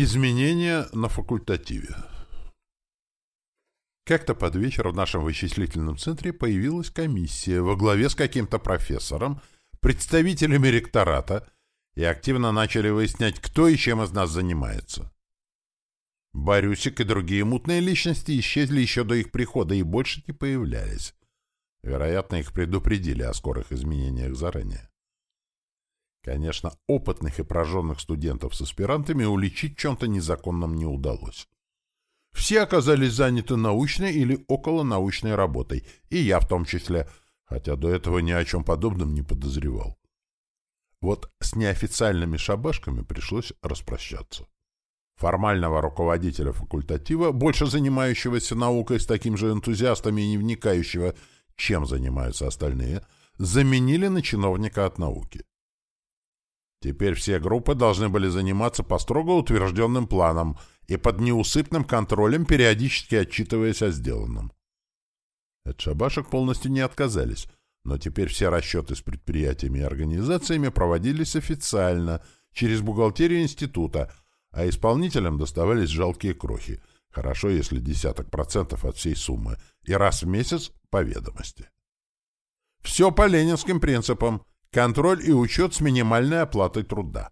Изменения на факультативе. Как-то под вечер в нашем вычислительном центре появилась комиссия во главе с каким-то профессором, представителями ректората, и активно начали выяснять, кто и чем из нас занимается. Борюсик и другие мутные личности исчезли еще до их прихода и больше не появлялись. Вероятно, их предупредили о скорых изменениях заранее. Конечно, опытных и прожженных студентов с аспирантами уличить чем-то незаконном не удалось. Все оказались заняты научной или околонаучной работой, и я в том числе, хотя до этого ни о чем подобном не подозревал. Вот с неофициальными шабашками пришлось распрощаться. Формального руководителя факультатива, больше занимающегося наукой с таким же энтузиастами и не вникающего, чем занимаются остальные, заменили на чиновника от науки. Теперь все группы должны были заниматься по строго утвержденным планам и под неусыпным контролем, периодически отчитываясь о сделанном. От шабашек полностью не отказались, но теперь все расчеты с предприятиями и организациями проводились официально, через бухгалтерию института, а исполнителям доставались жалкие крохи, хорошо, если десяток процентов от всей суммы, и раз в месяц по ведомости. Все по ленинским принципам – Контроль и учет с минимальной оплатой труда.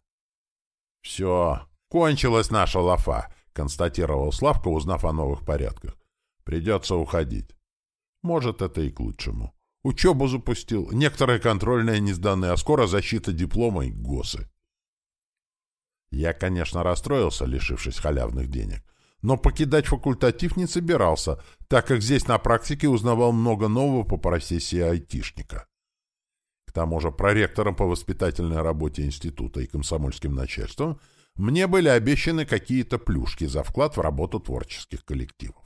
«Все, кончилась наша лафа», — констатировал Славка, узнав о новых порядках. «Придется уходить. Может, это и к лучшему. Учебу запустил, некоторые контрольные не сданные, а скоро защита диплома и ГОСы». Я, конечно, расстроился, лишившись халявных денег, но покидать факультатив не собирался, так как здесь на практике узнавал много нового по профессии айтишника тому же проректором по воспитательной работе института и комсомольским начальством, мне были обещаны какие-то плюшки за вклад в работу творческих коллективов.